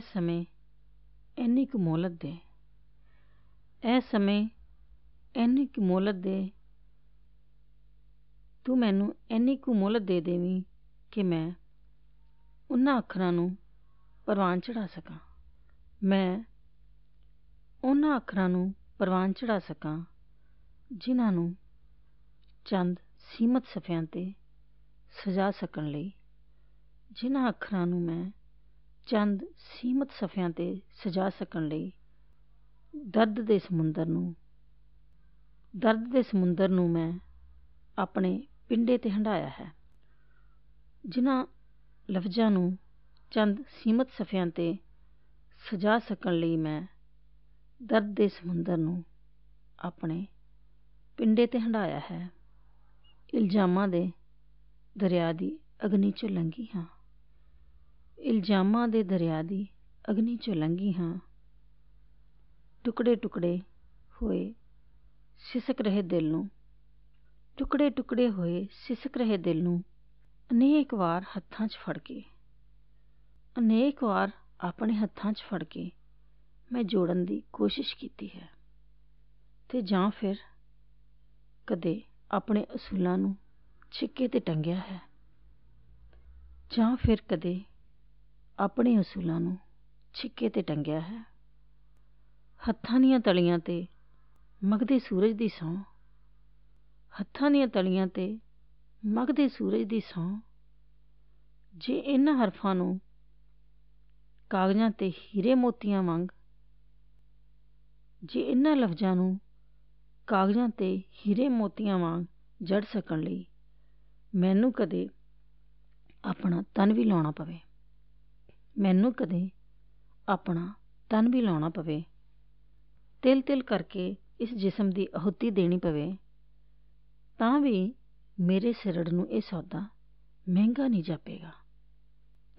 ਇਹ ਸਮੇਂ ਇੰਨੀ ਕੁ ਮੋਹਲਤ ਦੇ। ਇਹ ਸਮੇਂ ਇੰਨੀ ਕੁ ਮੋਹਲਤ ਦੇ ਤੂੰ ਮੈਨੂੰ ਇੰਨੀ ਕੁ ਮੋਹਲਤ ਦੇ ਦੇਵੀਂ ਕਿ ਮੈਂ ਉਹਨਾਂ ਅੱਖਰਾਂ ਨੂੰ ਪ੍ਰਵਾਨ ਚੜਾ ਸਕਾਂ। ਮੈਂ ਉਹਨਾਂ ਅੱਖਰਾਂ ਨੂੰ ਪ੍ਰਵਾਨ ਚੜਾ ਸਕਾਂ ਜਿਨ੍ਹਾਂ ਨੂੰ ਚੰਦ ਸੀਮਤ ਸਫ਼ਿਆਂ 'ਤੇ ਸਜਾ ਸਕਣ ਲਈ, ਜਿਨ੍ਹਾਂ ਅੱਖਰਾਂ ਨੂੰ ਮੈਂ ਚੰਦ ਸੀਮਤ ਸਫ਼ਿਆਂ 'ਤੇ ਸਜਾ ਸਕਣ ਲਈ ਦਰਦ ਦੇ ਸਮੁੰਦਰ ਨੂੰ, ਦਰਦ ਦੇ ਸਮੁੰਦਰ ਨੂੰ ਮੈਂ ਆਪਣੇ ਪਿੰਡੇ 'ਤੇ ਹੰਢਾਇਆ ਹੈ। ਜਿਨ੍ਹਾਂ ਲਫ਼ਜ਼ਾਂ ਨੂੰ ਚੰਦ ਸੀਮਤ ਸਫ਼ਿਆਂ 'ਤੇ ਸਜਾ ਸਕਣ ਲਈ ਮੈਂ ਦਰਦ ਦੇ ਸਮੁੰਦਰ ਨੂੰ ਆਪਣੇ ਪਿੰਡੇ 'ਤੇ ਹੰਢਾਇਆ ਹੈ। ਇਲਜ਼ਾਮਾਂ ਦੇ ਦਰਿਆ ਦੀ ਅਗਨੀ 'ਚੋਂ ਲੰਘੀ ਹਾਂ। ਇਲਜ਼ਾਮਾਂ ਦੇ ਦਰਿਆ ਦੀ ਅਗਨੀ 'ਚੋਂ ਲੰਘੀ ਹਾਂ। ਟੁਕੜੇ ਟੁਕੜੇ ਹੋਏ ਸਿਸਕ ਰਹੇ ਦਿਲ ਨੂੰ। ਟੁਕੜੇ ਟੁਕੜੇ ਹੋਏ ਸਿਸਕ ਰਹੇ ਦਿਲ ਨੂੰ ਅਨੇਕ ਵਾਰ ਹੱਥਾਂ 'ਚ ਫੜ ਕੇ। ਅਨੇਕ ਵਾਰ ਆਪਣੇ ਹੱਥਾਂ 'ਚ ਫੜ ਕੇ ਮੈਂ ਜੋੜਨ ਦੀ ਕੋਸ਼ਿਸ਼ ਕੀਤੀ ਹੈ। ਤੇ ਜਾਂ ਫਿਰ ਕਦੇ ਆਪਣੇ ਅਸੂਲਾਂ ਨੂੰ ਛਿੱਕੇ ਤੇ ਟੰਗਿਆ ਹੈ। ਜਾਂ ਫਿਰ ਕਦੇ ਆਪਣੇ ਅਸੂਲਾਂ ਨੂੰ ਛਿੱਕੇ ਤੇ ਟੰਗਿਆ ਹੈ। ਹੱਥਾਂ ਦੀਆਂ ਤਲੀਆਂ ਤੇ ਮਗਦੇ ਸੂਰਜ ਦੀ ਸੌਂ ਹੱਥਾਂ ਦੀਆਂ ਤਲੀਆਂ ਤੇ ਮਗਦੇ ਸੂਰਜ ਦੀ ਸੌਂ ਜੇ ਇਹਨਾਂ ਹਰਫਾਂ ਨੂੰ ਕਾਗਜ਼ਾਂ ਤੇ ਹੀਰੇ ਮੋਤੀਆਂ ਵਾਂਗ, ਜੇ ਇਹਨਾਂ ਲਫ਼ਜ਼ਾਂ ਨੂੰ ਕਾਗਜ਼ਾਂ ਤੇ ਹੀਰੇ ਮੋਤੀਆਂ ਵਾਂਗ ਜੜ ਸਕਣ ਲਈ ਮੈਨੂੰ ਕਦੇ ਆਪਣਾ ਤਨ ਵੀ ਲਾਉਣਾ ਪਵੇ। ਮੈਨੂੰ ਕਦੇ ਆਪਣਾ ਤਨ ਵੀ ਲਾਉਣਾ ਪਵੇ। ਤਿਲ ਤਿਲ ਕਰਕੇ ਇਸ ਜਿਸਮ ਦੀ ਅਹੁਤੀ ਦੇਣੀ ਪਵੇ, ਤਾਂ ਵੀ ਮੇਰੇ ਸਿਰੜ ਨੂੰ ਇਹ ਸੌਦਾ ਮਹਿੰਗਾ ਨਹੀਂ ਜਾਪੇਗਾ।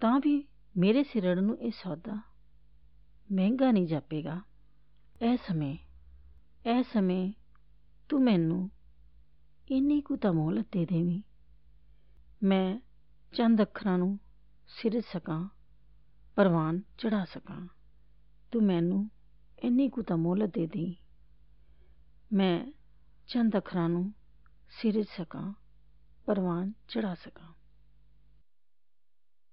ਤਾਂ ਵੀ ਮੇਰੇ ਸਿਰੜ ਨੂੰ ਇਹ ਸੌਦਾ ਮਹਿੰਗਾ ਨਹੀਂ ਜਾਪੇਗਾ। ਇਹ ਸਮੇਂ ਇਹ ਸਮੇਂ ਤੂੰ ਮੈਨੂੰ ਇੰਨੀ ਕੁ ਤਾਂ ਮੋਹਲਤ ਦੇ ਦੇਵੀਂ। ਮੈਂ ਚੰਦ ਅੱਖਰਾਂ ਨੂੰ ਸਿਰਜ ਸਕਾਂ ਪ੍ਰਵਾਨ ਚੜ੍ਹਾ ਸਕਾਂ। ਤੂੰ ਮੈਨੂੰ ਇੰਨੀ ਕੁ ਤਾਂ ਮੋਹਲਤ ਦੇ ਦੇ। ਮੈਂ ਚੰਦ ਅੱਖਰਾਂ ਨੂੰ ਸਿਰਜ ਸਕਾਂ, ਪ੍ਰਵਾਨ ਚੜ੍ਹਾ ਸਕਾਂ।